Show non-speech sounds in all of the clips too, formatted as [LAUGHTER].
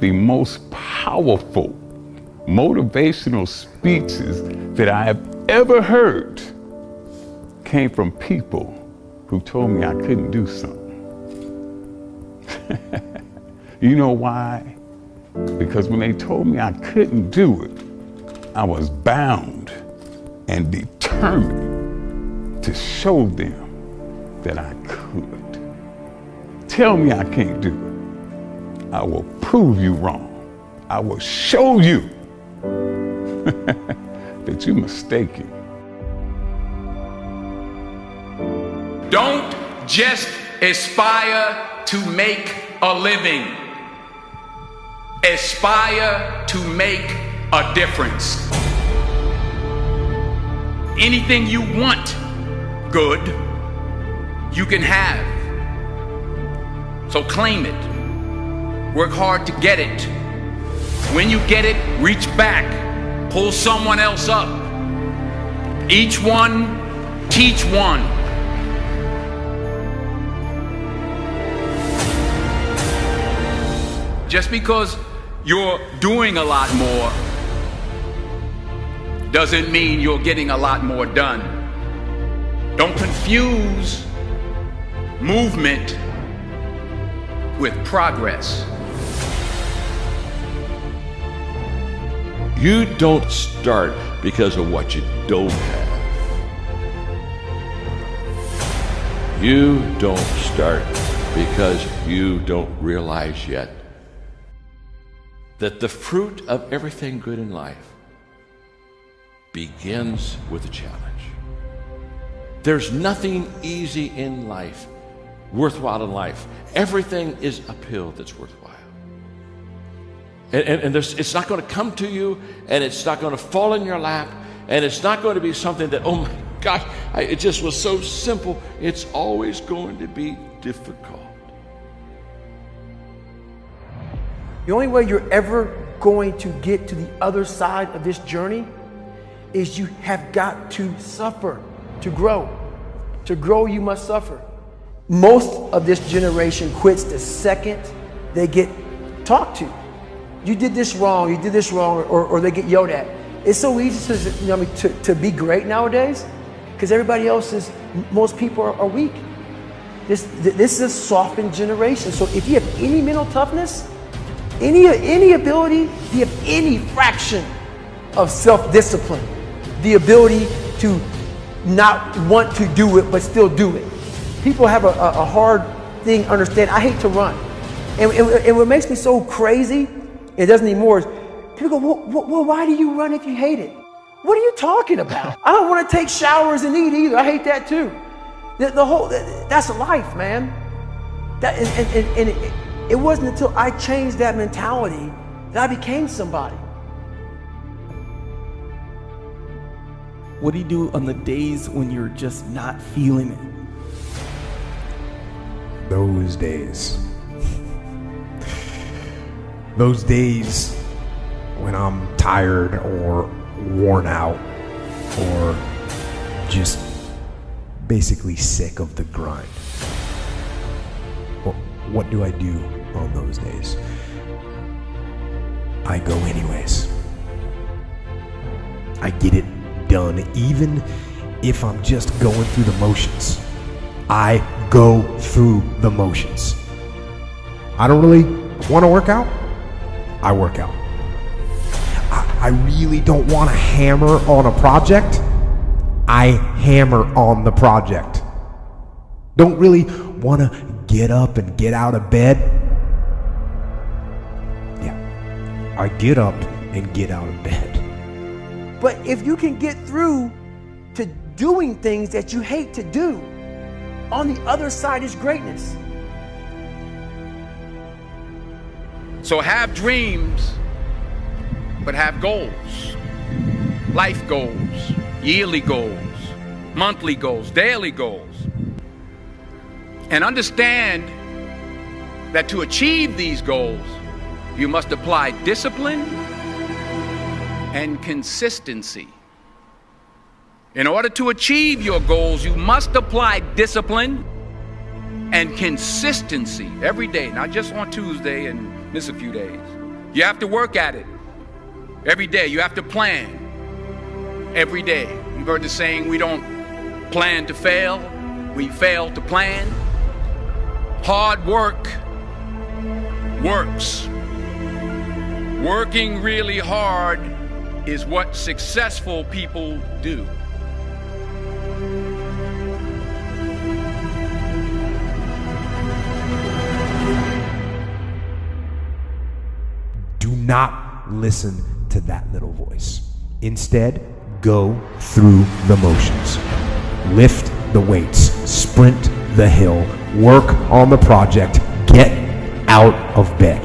the most powerful motivational speeches that I have ever heard came from people who told me I couldn't do something. [LAUGHS] you know why? Because when they told me I couldn't do it, I was bound and determined to show them that I could. Tell me I can't do it. I will prove you wrong. I will show you [LAUGHS] that you're mistaken. Don't just aspire to make a living. Aspire to make a difference. Anything you want good, you can have. So claim it. Work hard to get it. When you get it, reach back. Pull someone else up. Each one, teach one. Just because you're doing a lot more doesn't mean you're getting a lot more done. Don't confuse movement with progress. You don't start because of what you don't have. You don't start because you don't realize yet that the fruit of everything good in life begins with a challenge. There's nothing easy in life, worthwhile in life. Everything is uphill that's worthwhile. And, and, and it's not going to come to you, and it's not going to fall in your lap, and it's not going to be something that, oh my gosh, I, it just was so simple. It's always going to be difficult. The only way you're ever going to get to the other side of this journey is you have got to suffer to grow. To grow, you must suffer. Most of this generation quits the second they get talked to. You did this wrong, you did this wrong, or, or they get yelled at. It's so easy to, you know, to, to be great nowadays because everybody else is, most people are, are weak. This, this is a softened generation. So if you have any mental toughness, any, any ability, if you have any fraction of self discipline, the ability to not want to do it but still do it. People have a, a hard thing to understand. I hate to run. And, and, and, what makes me so crazy, it doesn't anymore, is people go, well, well, why do you run if you hate it? What are you talking about? I don't want to take showers and eat either. I hate that too. The, the whole, that's life, man. That, and, and, and it, it wasn't until I changed that mentality that I became somebody. What do you do on the days when you're just not feeling it? Those days. Those days when I'm tired or worn out or just basically sick of the grind. What do I do on those days. I go anyways. I get it done, even if I'm just going through the motions. I go through the motions. I don't really want to work out. I work out. I, I really don't want to hammer on a project. I hammer on the project. Don't really want to get up and get out of bed. Yeah, I get up and get out of bed. But if you can get through to doing things that you hate to do, on the other side is greatness. So have dreams, but have goals. Life goals, yearly goals, monthly goals, daily goals. And understand that to achieve these goals, you must apply discipline and consistency. In order to achieve your goals, you must apply discipline and consistency every day, not just on Tuesday and miss a few days. You have to work at it every day. You have to plan every day. You've heard the saying, we don't plan to fail, we fail to plan. Hard work works. Working really hard is what successful people do. Not listen to that little voice. Instead, go through the motions. Lift the weights, sprint the hill, work on the project, get out of bed.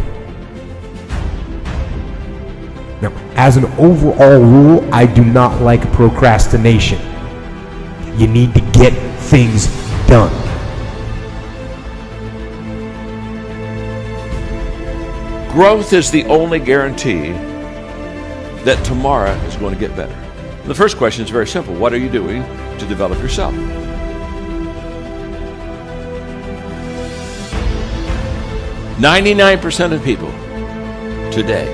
Now, as an overall rule, I do not like procrastination. You need to get things done. Growth is the only guarantee that tomorrow is going to get better. The first question is very simple What are you doing to develop yourself? Ninety-nine percent of people today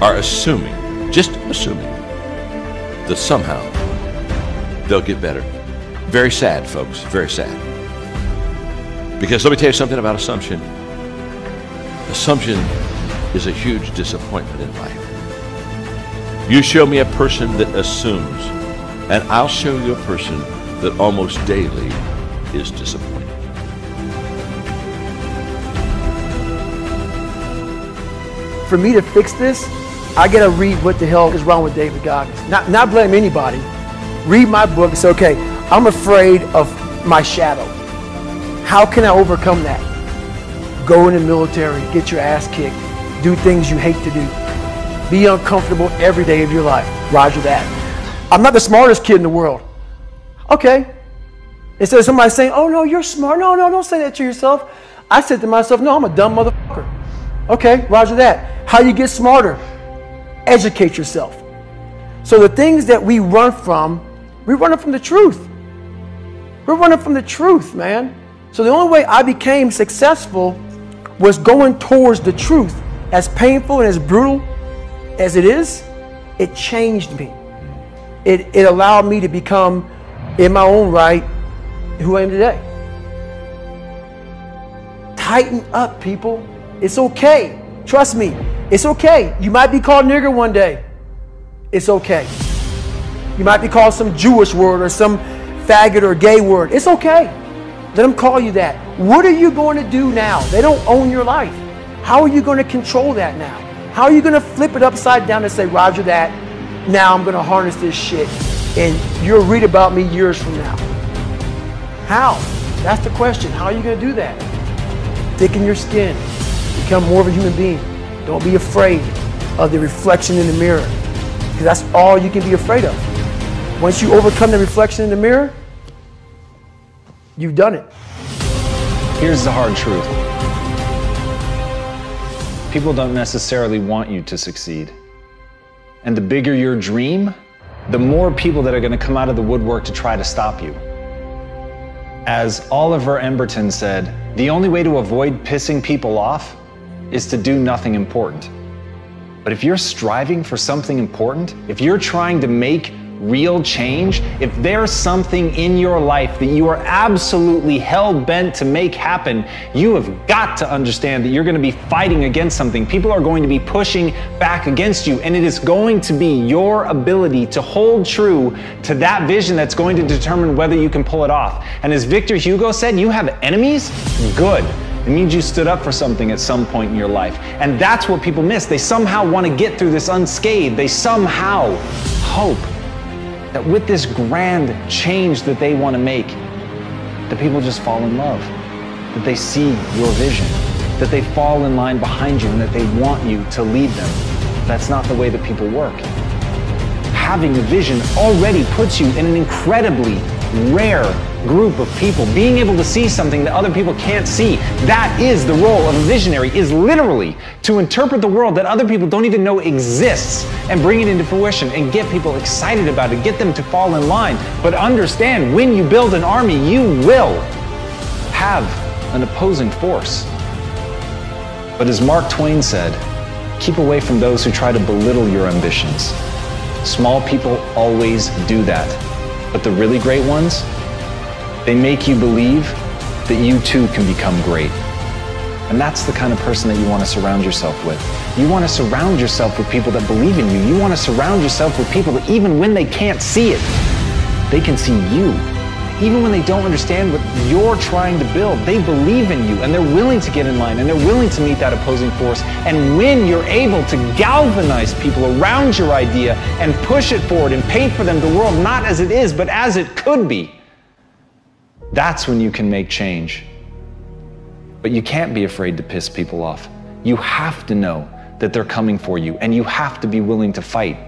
are assuming, just assuming, that somehow they'll get better. Very sad, folks. Very sad. Because let me tell you something about assumption. Assumption is a huge disappointment in life. You show me a person that assumes, and I'll show you a person that almost daily is disappointed. For me to fix this, I gotta read what the hell is wrong with David Goggins. Not, not blame anybody. Read my book say, okay, I'm afraid of my shadow. How can I overcome that? Go in the military, get your ass kicked, do things you hate to do. Be uncomfortable every day of your life. Roger that. I'm not the smartest kid in the world. Okay. Instead of somebody saying, oh no, you're smart. No, no, don't say that to yourself. I said to myself, no, I'm a dumb motherfucker. Okay, roger that. How you get smarter? Educate yourself. So the things that we run from, we run from the truth. We're running from the truth, man. So the only way I became successful was going towards the truth. As painful and as brutal as it is, it changed me. It, it allowed me to become, in my own right, who I am today. Tighten up, people. It's okay. Trust me. It's okay. You might be called nigger one day. It's okay. You might be called some Jewish word or some faggot or gay word. It's okay. Let them call you that. What are you going to do now? They don't own your life. How are you going to control that now? How are you going to flip it upside down and say, Roger that, now I'm going to harness this shit and you'll read about me years from now? How? That's the question. How are you going to do that? Thicken your skin. Become more of a human being. Don't be afraid of the reflection in the mirror because that's all you can be afraid of. Once you overcome the reflection in the mirror, you've done it. Here's the hard truth people don't necessarily want you to succeed. And the bigger your dream, the more people that are going to come out of the woodwork to try to stop you. As Oliver Emberton said, the only way to avoid pissing people off is to do nothing important. But if you're striving for something important, if you're trying to make real change, if there's something in your life that you are absolutely hell bent to make happen, you have got to understand that you're going to be fighting against something. People are going to be pushing back against you, and it is going to be your ability to hold true to that vision that's going to determine whether you can pull it off. And as Victor Hugo said, you have enemies? Good. It means you stood up for something at some point in your life. And that's what people miss. They somehow want to get through this unscathed. They somehow hope that with this grand change that they want to make, that people just fall in love, that they see your vision, that they fall in line behind you, and that they want you to lead them. That's not the way that people work. Having a vision already puts you in an incredibly rare group of people. Being able to see something that other people can't see, that is the role of a visionary, is literally to interpret the world that other people don't even know exists and bring it into fruition and get people excited about it, get them to fall in line. But understand, when you build an army, you will have an opposing force. But as Mark Twain said, Keep away from those who try to belittle your ambitions. Small people always do that. But the really great ones, they make you believe that you too can become great. And that's the kind of person that you want to surround yourself with. You want to surround yourself with people that believe in you. You want to surround yourself with people that even when they can't see it, they can see you. Even when they don't understand what you're trying to build, they believe in you and they're willing to get in line and they're willing to meet that opposing force. And when you're able to galvanize people around your idea and push it forward and paint for them the world not as it is, but as it could be, that's when you can make change. But you can't be afraid to piss people off. You have to know that they're coming for you, and you have to be willing to fight.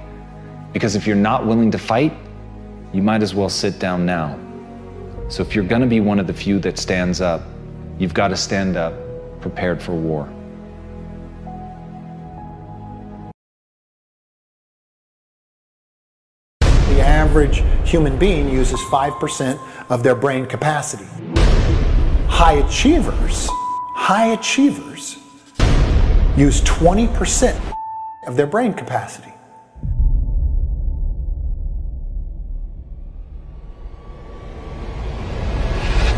Because if you're not willing to fight, you might as well sit down now. So if you're going to be one of the few that stands up, you've got to stand up prepared for war. The average human being uses 5% of their brain capacity. High achievers, high achievers use 20% of their brain capacity.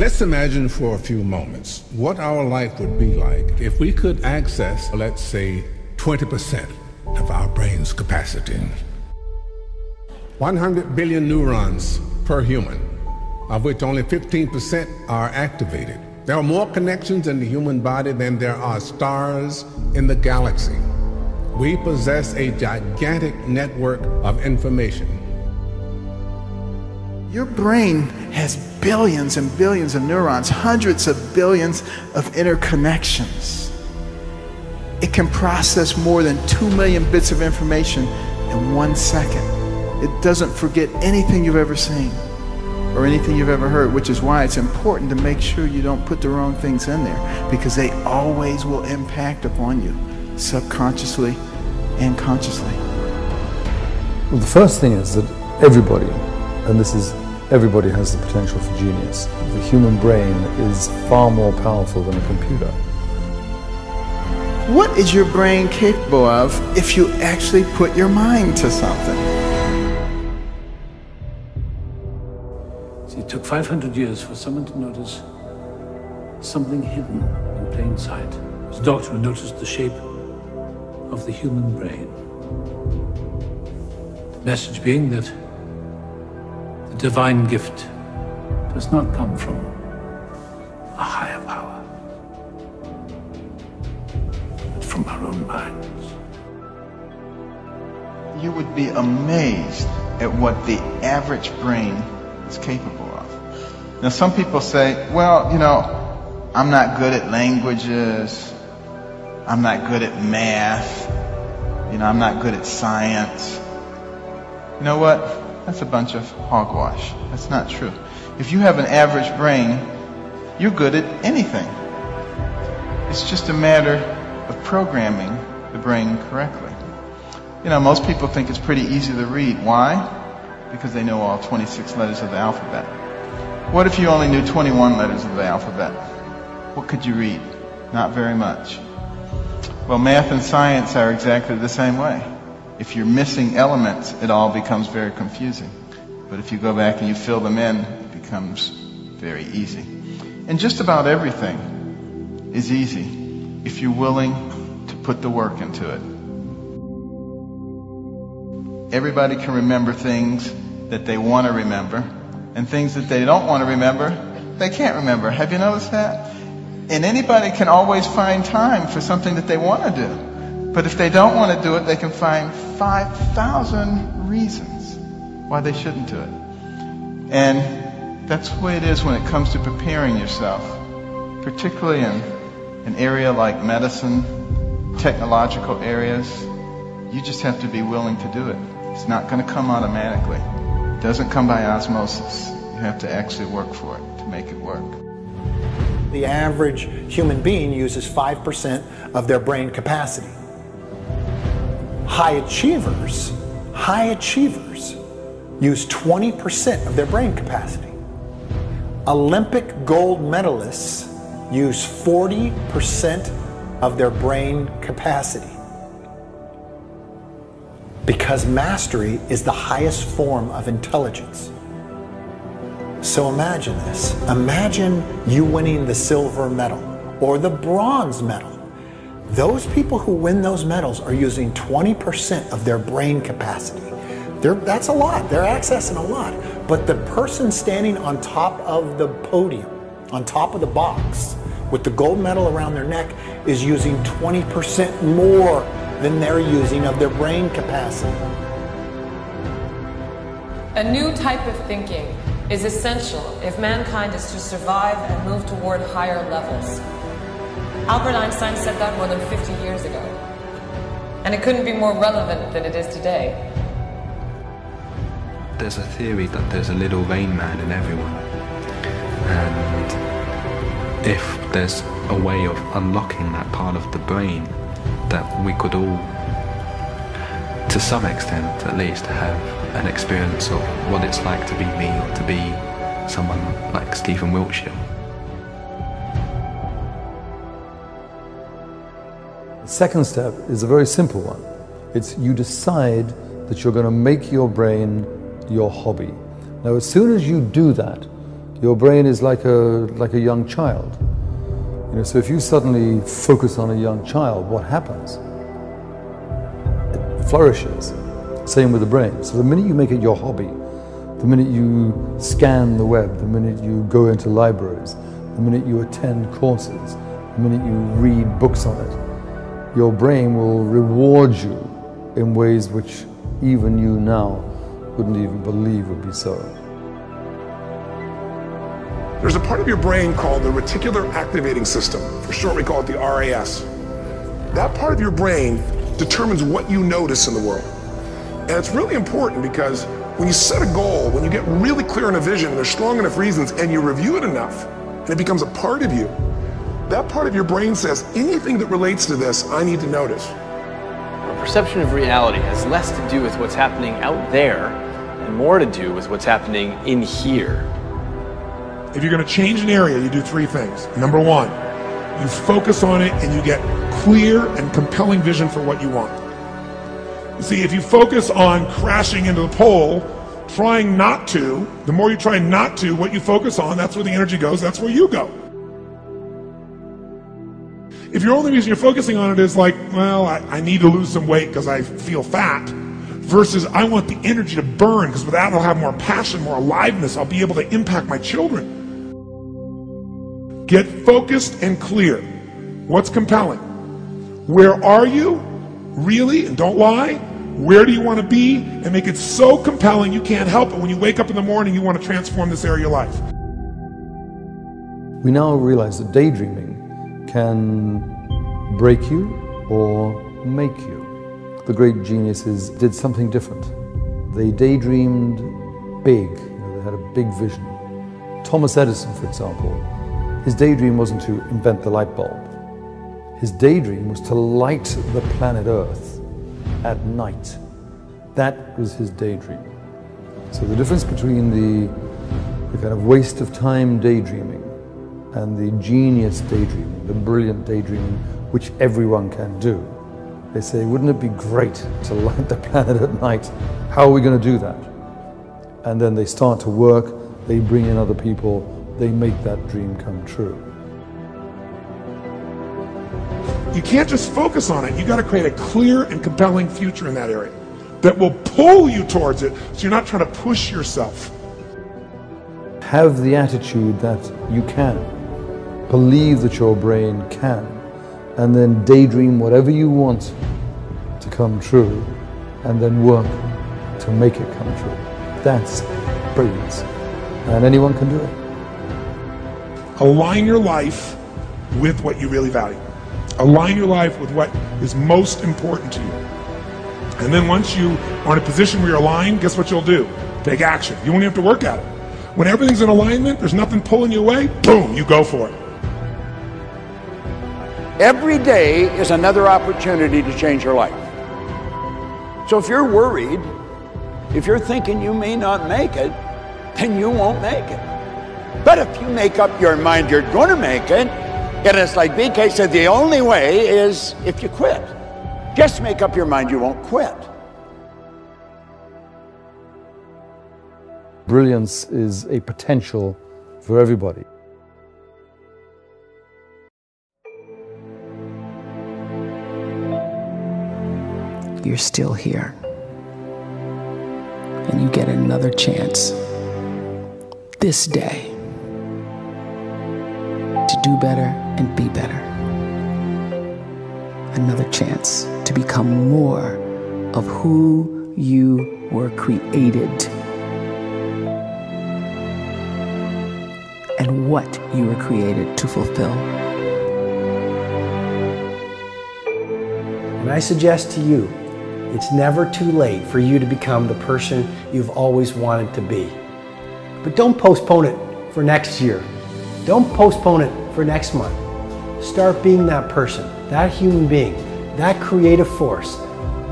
Let's imagine for a few moments what our life would be like if we could access, let's say, 20% of our brain's capacity. 100 billion neurons per human, of which only 15% are activated. There are more connections in the human body than there are stars in the galaxy. We possess a gigantic network of information. Your brain has billions and billions of neurons, hundreds of billions of interconnections. It can process more than 2 million bits of information in one second. It doesn't forget anything you've ever seen or anything you've ever heard, which is why it's important to make sure you don't put the wrong things in there because they always will impact upon you subconsciously and consciously. Well, the first thing is that everybody, and this is everybody has the potential for genius. The human brain is far more powerful than a computer. What is your brain capable of if you actually put your mind to something? Took 500 years for someone to notice something hidden in plain sight. A doctor noticed the shape of the human brain. The message being that the divine gift does not come from a higher power, but from our own minds. You would be amazed at what the average brain is capable. Now, some people say, well, you know, I'm not good at languages. I'm not good at math. You know, I'm not good at science. You know what? That's a bunch of hogwash. That's not true. If you have an average brain, you're good at anything. It's just a matter of programming the brain correctly. You know, most people think it's pretty easy to read. Why? Because they know all 26 letters of the alphabet. What if you only knew 21 letters of the alphabet? What could you read? Not very much. Well, math and science are exactly the same way. If you're missing elements, it all becomes very confusing. But if you go back and you fill them in, it becomes very easy. And just about everything is easy if you're willing to put the work into it. Everybody can remember things that they want to remember, and things that they don't want to remember, they can't remember. Have you noticed that? And anybody can always find time for something that they want to do. But if they don't want to do it, they can find 5,000 reasons why they shouldn't do it. And that's the way it is when it comes to preparing yourself, particularly in an area like medicine, technological areas. You just have to be willing to do it. It's not going to come automatically. Doesn't come by osmosis. You have to actually work for it to make it work. The average human being uses 5% of their brain capacity. High achievers, high achievers use 20% of their brain capacity. Olympic gold medalists use 40% of their brain capacity. Because mastery is the highest form of intelligence. So imagine this. Imagine you winning the silver medal or the bronze medal. Those people who win those medals are using 20% of their brain capacity. They're, that's a lot. They're accessing a lot. But the person standing on top of the podium, on top of the box, with the gold medal around their neck, is using 20% more than they're using of their brain capacity. A new type of thinking is essential if mankind is to survive and move toward higher levels. Albert Einstein said that more than 50 years ago. And it couldn't be more relevant than it is today. There's a theory that there's a little rain man in everyone. And if there's a way of unlocking that part of the brain, that we could all, to some extent at least, have an experience of what it's like to be me or to be someone like Stephen Wiltshire. The second step is a very simple one. It's you decide that you're going to make your brain your hobby. Now, as soon as you do that, your brain is like a, like a young child. You know, so if you suddenly focus on a young child, what happens? It flourishes. Same with the brain. So the minute you make it your hobby, the minute you scan the web, the minute you go into libraries, the minute you attend courses, the minute you read books on it, your brain will reward you in ways which even you now wouldn't even believe would be so. There's a part of your brain called the reticular activating system. For short, we call it the RAS. That part of your brain determines what you notice in the world. And it's really important because when you set a goal, when you get really clear on a vision, there's strong enough reasons, and you review it enough, and it becomes a part of you, that part of your brain says, anything that relates to this, I need to notice. Our perception of reality has less to do with what's happening out there and more to do with what's happening in here. If you're going to change an area, you do three things. Number one, you focus on it and you get clear and compelling vision for what you want. You see, if you focus on crashing into the pole, trying not to, the more you try not to, what you focus on, that's where the energy goes, that's where you go. If your only reason you're focusing on it is like, well, I, I need to lose some weight because I feel fat, versus I want the energy to burn because with that I'll have more passion, more aliveness, I'll be able to impact my children. Get focused and clear. What's compelling? Where are you? Really? And don't lie. Where do you want to be? And make it so compelling you can't help it. When you wake up in the morning, you want to transform this area of life. We now realize that daydreaming can break you or make you. The great geniuses did something different. They daydreamed big, you know, they had a big vision. Thomas Edison, for example, his daydream wasn't to invent the light bulb. His daydream was to light the planet Earth at night. That was his daydream. So the difference between the, the kind of waste of time daydreaming and the genius daydreaming, the brilliant daydreaming, which everyone can do. They say, wouldn't it be great to light the planet at night? How are we going to do that? And then they start to work, they bring in other people, they make that dream come true. You can't just focus on it. You got to create a clear and compelling future in that area that will pull you towards it so you're not trying to push yourself. Have the attitude that you can. Believe that your brain can. And then daydream whatever you want to come true and then work to make it come true. That's brilliance. And anyone can do it. Align your life with what you really value. Align your life with what is most important to you. And then once you are in a position where you're aligned, guess what you'll do? Take action. You won't even have to work at it. When everything's in alignment, there's nothing pulling you away, boom, you go for it. Every day is another opportunity to change your life. So if you're worried, if you're thinking you may not make it, then you won't make it. But if you make up your mind you're going to make it, and it's like BK said, the only way is if you quit. Just make up your mind you won't quit. Brilliance is a potential for everybody. You're still here. And you get another chance this day do better and be better. Another chance to become more of who you were created and what you were created to fulfill. And I suggest to you, it's never too late for you to become the person you've always wanted to be. But don't postpone it for next year. Don't postpone it for next month. Start being that person, that human being, that creative force,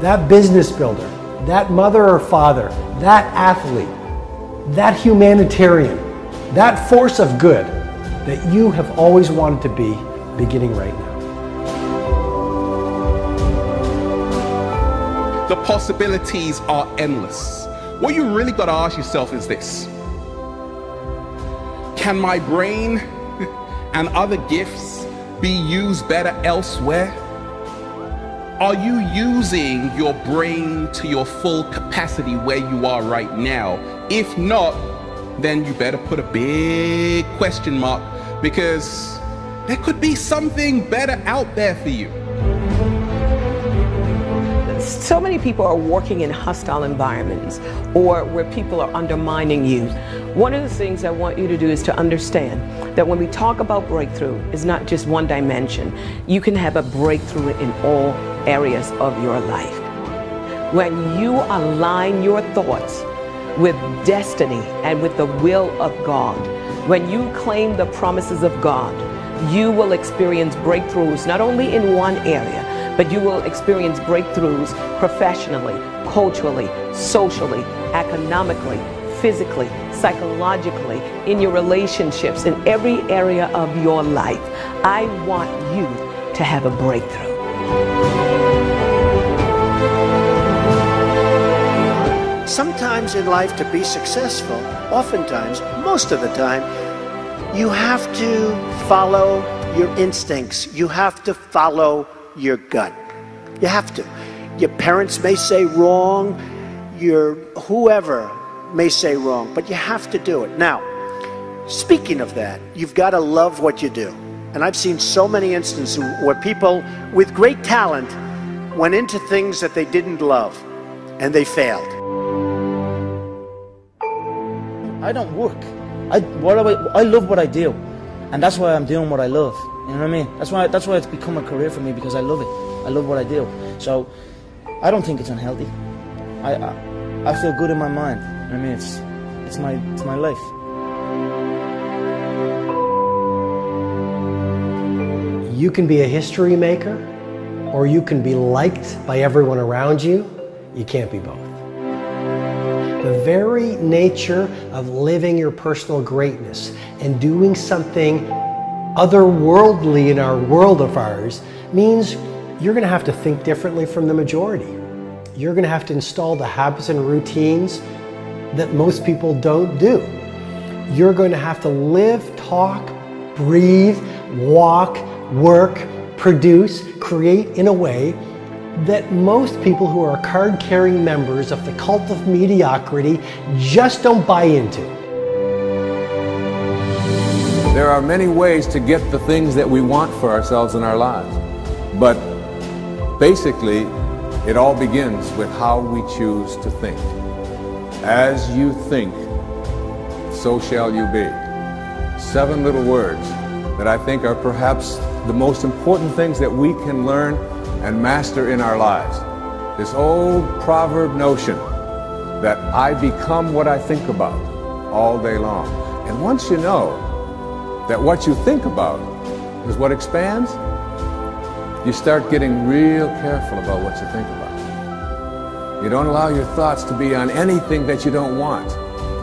that business builder, that mother or father, that athlete, that humanitarian, that force of good that you have always wanted to be beginning right now. The possibilities are endless. What you really got to ask yourself is this Can my brain [LAUGHS] and other gifts be used better elsewhere? Are you using your brain to your full capacity where you are right now? If not, then you better put a big question mark because there could be something better out there for you. So many people are working in hostile environments or where people are undermining you. One of the things I want you to do is to understand that when we talk about breakthrough, it's not just one dimension. You can have a breakthrough in all areas of your life. When you align your thoughts with destiny and with the will of God, when you claim the promises of God, you will experience breakthroughs not only in one area, but you will experience breakthroughs professionally, culturally, socially, economically, physically, psychologically, in your relationships, in every area of your life. I want you to have a breakthrough. Sometimes in life, to be successful, oftentimes, most of the time, you have to follow your instincts. You have to follow your gut. You have to. Your parents may say wrong, your whoever may say wrong, but you have to do it. Now, speaking of that, you've got to love what you do. And I've seen so many instances where people with great talent went into things that they didn't love and they failed. I don't work. I what I, I love what I do, and that's why I'm doing what I love. You know what I mean? That's why that's why it's become a career for me because I love it. I love what I do. So I don't think it's unhealthy. I I, I feel good in my mind. I mean, it's it's my it's my life. You can be a history maker, or you can be liked by everyone around you. You can't be both. The very nature of living your personal greatness and doing something otherworldly in our world of ours means you're going to have to think differently from the majority. You're going to have to install the habits and routines that most people don't do. You're going to have to live, talk, breathe, walk, work, produce, create in a way that most people who are card carrying members of the cult of mediocrity just don't buy into. There are many ways to get the things that we want for ourselves in our lives. But basically, it all begins with how we choose to think. As you think, so shall you be. Seven little words that I think are perhaps the most important things that we can learn and master in our lives. This old proverb notion that I become what I think about all day long. And once you know that what you think about is what expands, you start getting real careful about what you think about. You don't allow your thoughts to be on anything that you don't want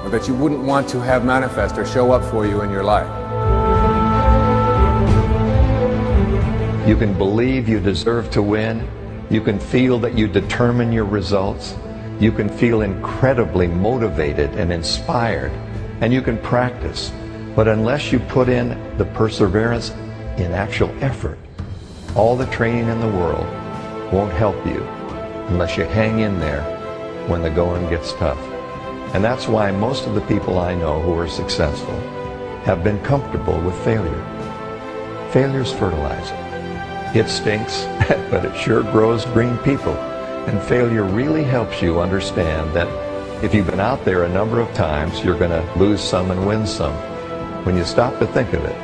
or that you wouldn't want to have manifest or show up for you in your life. You can believe you deserve to win. You can feel that you determine your results. You can feel incredibly motivated and inspired, and you can practice. But unless you put in the perseverance in actual effort, all the training in the world won't help you unless you hang in there when the going gets tough. And that's why most of the people I know who are successful have been comfortable with failure. Failure's fertilizer. It stinks, [LAUGHS] but it sure grows green people. And failure really helps you understand that if you've been out there a number of times, you're going to lose some and win some. When you stop to think of it,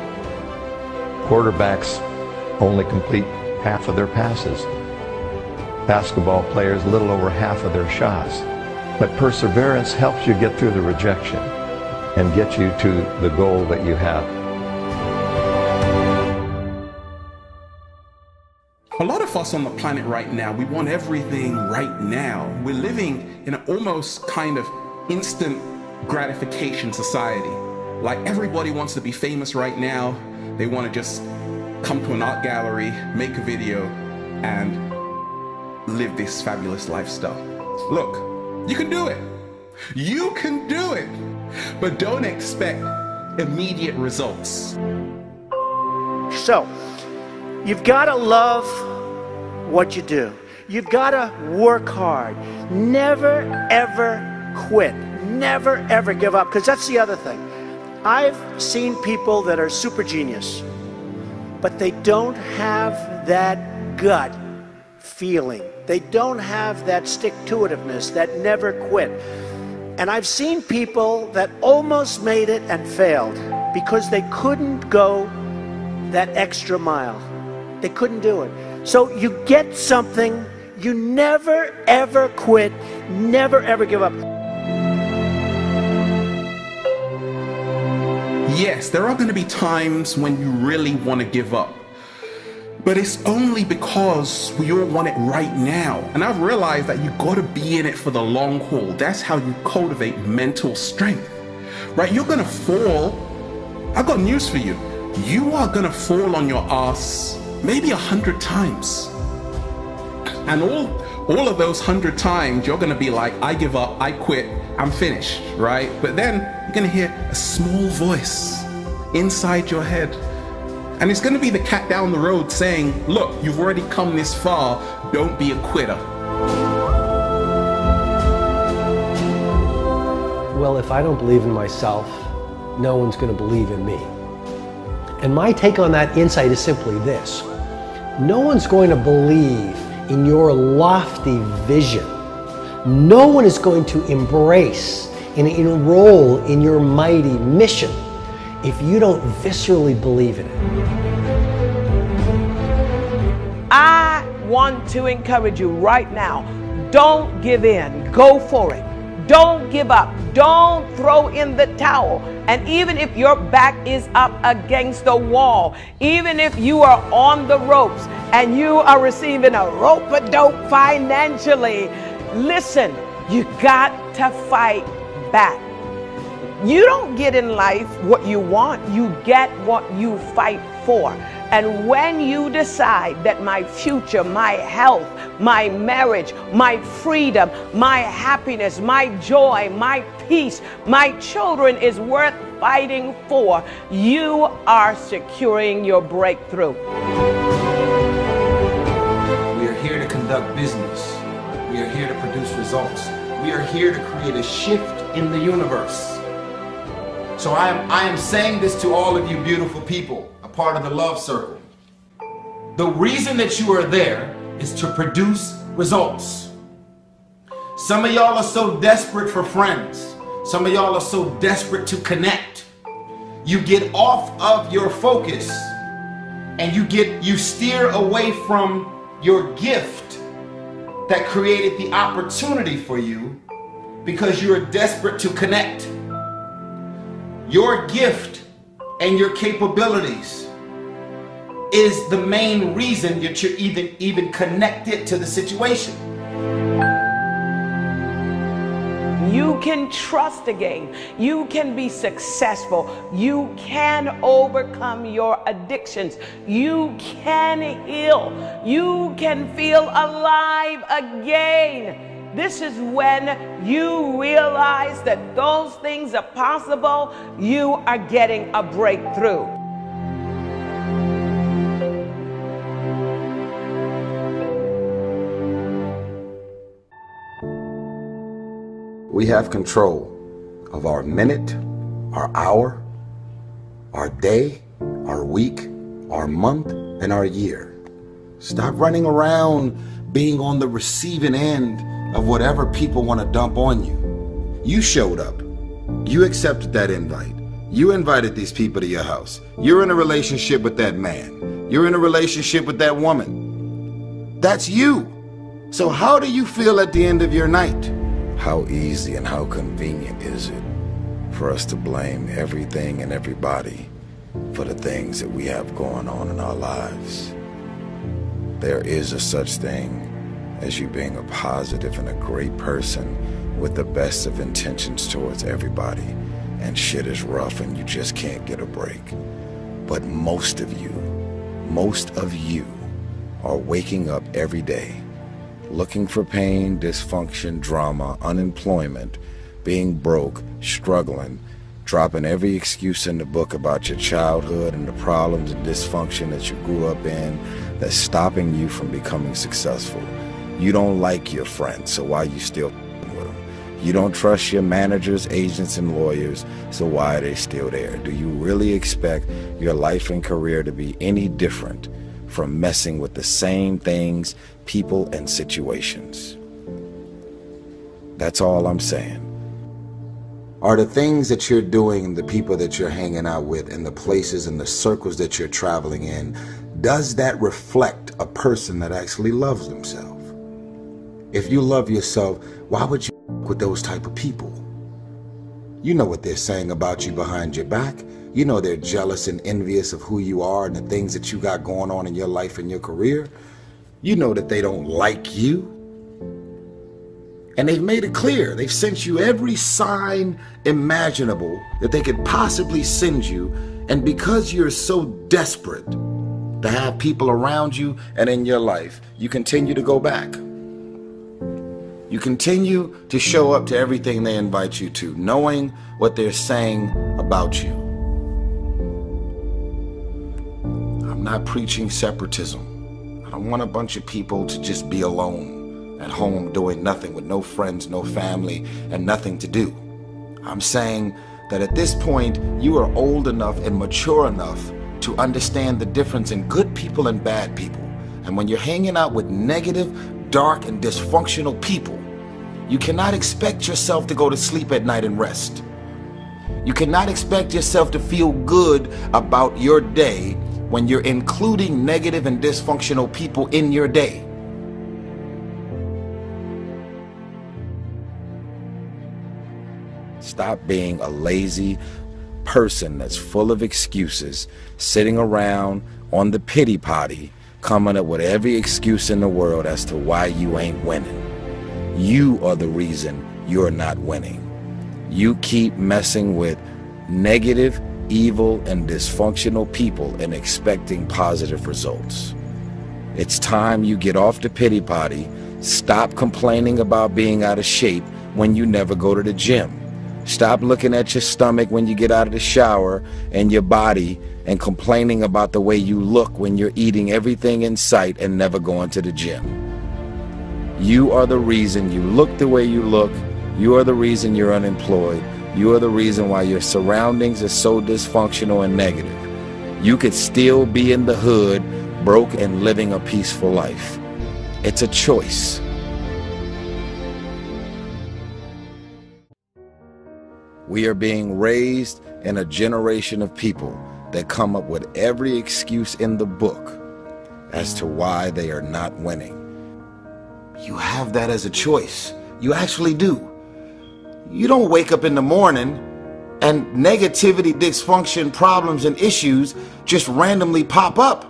quarterbacks only complete half of their passes. Basketball players, little over half of their shots. But perseverance helps you get through the rejection and get you to the goal that you have. A lot of us on the planet right now, we want everything right now. We're living in an almost kind of instant gratification society. Like everybody wants to be famous right now. They want to just come to an art gallery, make a video, and live this fabulous lifestyle. Look, you can do it. You can do it. But don't expect immediate results. So, you've got to love what you do. You've got to work hard. Never, ever quit. Never, ever give up. Because that's the other thing. I've seen people that are super genius, but they don't have that gut feeling. They don't have that stick to itiveness, that never quit. And I've seen people that almost made it and failed because they couldn't go that extra mile. They couldn't do it. So you get something, you never ever quit, never ever give up. Yes, there are going to be times when you really want to give up. But it's only because we all want it right now. And I've realized that you got to be in it for the long haul. That's how you cultivate mental strength. Right? You're going to fall. I've got news for you. You are going to fall on your ass maybe a hundred times. And all, all of those hundred times, you're going to be like, I give up, I quit, I'm finished, right? But then you're going to hear a small voice inside your head and it's going to be the cat down the road saying, look, you've already come this far, don't be a quitter. Well, if I don't believe in myself, no one's going to believe in me. And my take on that insight is simply this no one's going to believe in your lofty vision. No one is going to embrace and enroll in your mighty mission if you don't viscerally believe in it. I want to encourage you right now don't give in, go for it. Don't give up. Don't throw in the towel. And even if your back is up against the wall, even if you are on the ropes and you are receiving a rope a dope financially, listen, you got to fight back. You don't get in life what you want, you get what you fight for. And when you decide that my future, my health, my marriage, my freedom, my happiness, my joy, my peace, my children is worth fighting for, you are securing your breakthrough. We are here to conduct business. We are here to produce results. We are here to create a shift in the universe. So I am, I am saying this to all of you beautiful people a part of the love circle. The reason that you are there is to produce results. Some of y'all are so desperate for friends. Some of y'all are so desperate to connect. You get off of your focus and you get you steer away from your gift that created the opportunity for you because you're desperate to connect. Your gift and your capabilities is the main reason that you're even, even connected to the situation. You can trust again. You can be successful. You can overcome your addictions. You can heal. You can feel alive again This is when you realize that those things are possible. You are getting a breakthrough. We have control of our minute, our hour, our day, our week, our month, and our year. Stop running around being on the receiving end of whatever people want to dump on you. You showed up. You accepted that invite. You invited these people to your house. You're in a relationship with that man. You're in a relationship with that woman. That's you. So, how do you feel at the end of your night? How easy and how convenient is it for us to blame everything and everybody for the things that we have going on in our lives? There is a such thing as you being a positive and a great person with the best of intentions towards everybody, and shit is rough and you just can't get a break. But most of you, most of you are waking up every day looking for pain, dysfunction, drama, unemployment, being broke, struggling, dropping every excuse in the book about your childhood and the problems and dysfunction that you grew up in that's stopping you from becoming successful. You don't like your friends, so why are you still with them? You don't trust your managers, agents, and lawyers, so why are they still there? Do you really expect your life and career to be any different from messing with the same things, people, and situations? That's all I'm saying. Are the things that you're doing, the people that you're hanging out with, and the places and the circles that you're traveling in, does that reflect a person that actually loves themselves? If you love yourself, why would you with those type of people? You know what they're saying about you behind your back. You know they're jealous and envious of who you are and the things that you got going on in your life and your career. You know that they don't like you. And they've made it clear. They've sent you every sign imaginable that they could possibly send you. And because you're so desperate to have people around you and in your life, you continue to go back. You continue to show up to everything they invite you to, knowing what they're saying about you. I'm not preaching separatism. I don't want a bunch of people to just be alone at home doing nothing with no friends, no family, and nothing to do. I'm saying that at this point, you are old enough and mature enough to understand the difference in good people and bad people. And when you're hanging out with negative, dark, and dysfunctional people, you cannot expect yourself to go to sleep at night and rest. You cannot expect yourself to feel good about your day when you're including negative and dysfunctional people in your day. Stop being a lazy person that's full of excuses, sitting around on the pity potty, coming up with every excuse in the world as to why you ain't winning. You are the reason you're not winning. You keep messing with negative, evil, and dysfunctional people and expecting positive results. It's time you get off the pity potty, stop complaining about being out of shape when you never go to the gym. Stop looking at your stomach when you get out of the shower and your body and complaining about the way you look when you're eating everything in sight and never going to the gym. You are the reason you look the way you look. You are the reason you're unemployed. You are the reason why your surroundings are so dysfunctional and negative. You could still be in the hood, broke and living a peaceful life. It's a choice. We are being raised in a generation of people that come up with every excuse in the book as to why they are not winning. You have that as a choice. You actually do. You don't wake up in the morning and negativity, dysfunction, problems, and issues just randomly pop up.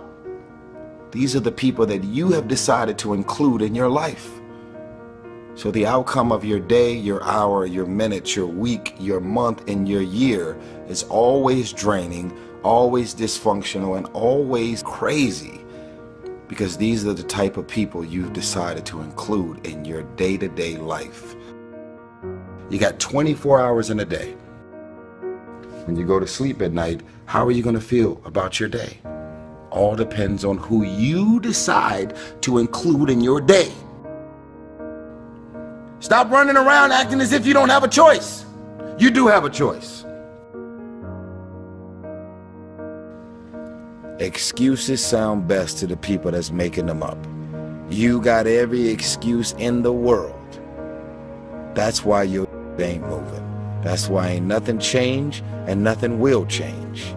These are the people that you have decided to include in your life. So the outcome of your day, your hour, your minute, your week, your month, and your year is always draining, always dysfunctional, and always crazy because these are the type of people you've decided to include in your day to day life. You got 24 hours in a day. When you go to sleep at night, how are you going to feel about your day? All depends on who you decide to include in your day. Stop running around acting as if you don't have a choice. You do have a choice. Excuses sound best to the people that's making them up. You got every excuse in the world. That's why you ain't moving. That's why ain't nothing change and nothing will change.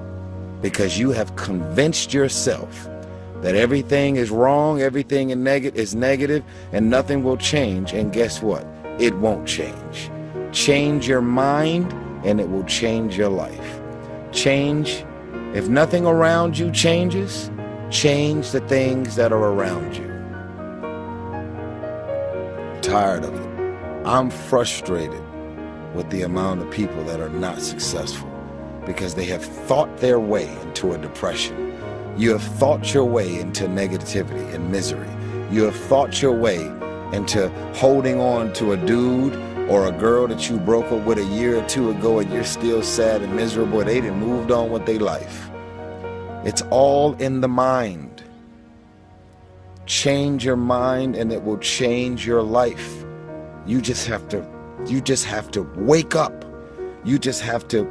Because you have convinced yourself that everything is wrong, everything is, is negative, and nothing will change. And guess what? It won't change. Change your mind, and it will change your life. Change, if nothing around you changes, change the things that are around you. I'm tired of it. I'm frustrated with the amount of people that are not successful because they have thought their way into a depression. You have thought your way into negativity and misery. You have thought your way into holding on to a dude or a girl that you broke up with a year or two ago and you're still sad and miserable. They didn't moved on with their life. It's all in the mind. Change your mind and it will change your life. You just have to you just have to wake up. You just have to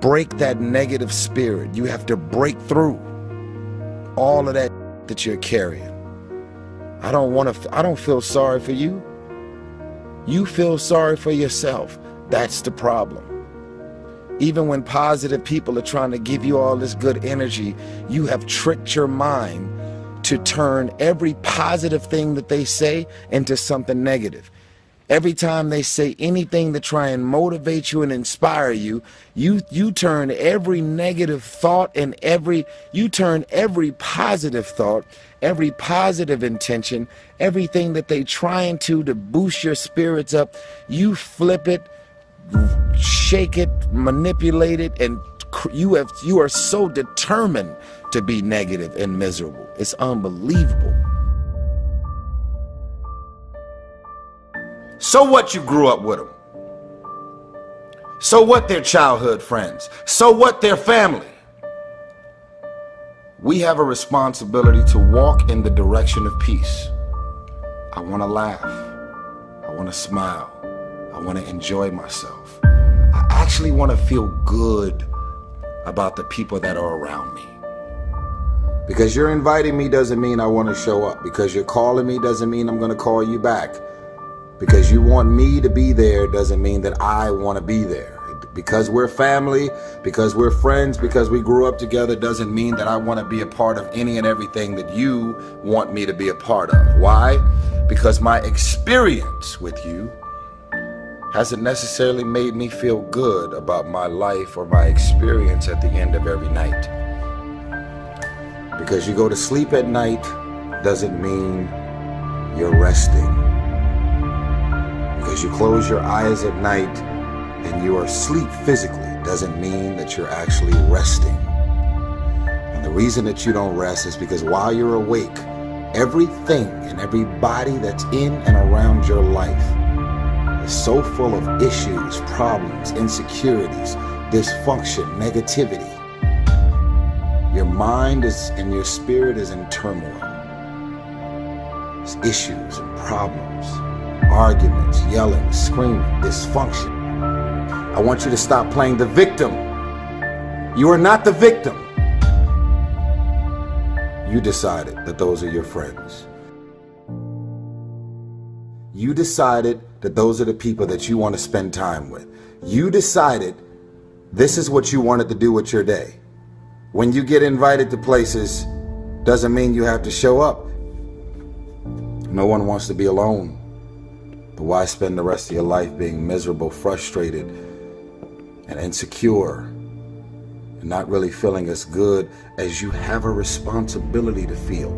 break that negative spirit. You have to break through all of that that you're carrying. I don't want to I don't feel sorry for you. You feel sorry for yourself. That's the problem. Even when positive people are trying to give you all this good energy, you have tricked your mind to turn every positive thing that they say into something negative. Every time they say anything to try and motivate you and inspire you, you you turn every negative thought and every you turn every positive thought, every positive intention, everything that they trying to to boost your spirits up, you flip it, shake it, manipulate it and you have you are so determined to be negative and miserable. It's unbelievable. So what you grew up with them? So what their childhood friends? So what their family? We have a responsibility to walk in the direction of peace. I want to laugh. I want to smile. I want to enjoy myself. I actually want to feel good about the people that are around me. Because you're inviting me doesn't mean I want to show up. Because you're calling me doesn't mean I'm going to call you back. Because you want me to be there doesn't mean that I want to be there. Because we're family, because we're friends, because we grew up together doesn't mean that I want to be a part of any and everything that you want me to be a part of. Why? Because my experience with you hasn't necessarily made me feel good about my life or my experience at the end of every night. Because you go to sleep at night doesn't mean you're resting because you close your eyes at night and you are asleep physically doesn't mean that you're actually resting. And the reason that you don't rest is because while you're awake, everything and every body that's in and around your life is so full of issues, problems, insecurities, dysfunction, negativity. Your mind is and your spirit is in turmoil. It's issues and problems arguments, yelling, screaming, dysfunction. I want you to stop playing the victim. You are not the victim. You decided that those are your friends. You decided that those are the people that you want to spend time with. You decided this is what you wanted to do with your day. When you get invited to places, doesn't mean you have to show up. No one wants to be alone. But why spend the rest of your life being miserable, frustrated, and insecure, and not really feeling as good as you have a responsibility to feel?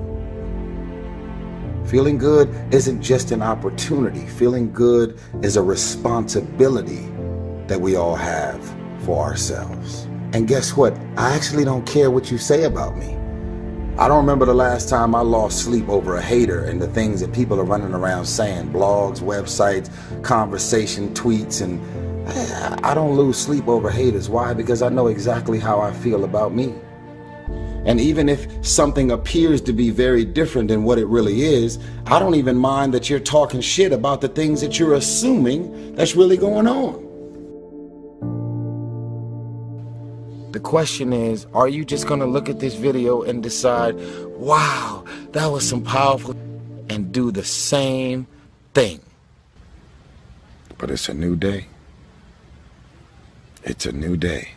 Feeling good isn't just an opportunity, feeling good is a responsibility that we all have for ourselves. And guess what? I actually don't care what you say about me. I don't remember the last time I lost sleep over a hater and the things that people are running around saying blogs, websites, conversation, tweets, and eh, I don't lose sleep over haters. Why? Because I know exactly how I feel about me. And even if something appears to be very different than what it really is, I don't even mind that you're talking shit about the things that you're assuming that's really going on. The question is, are you just gonna look at this video and decide, wow, that was some powerful and do the same thing? But it's a new day. It's a new day.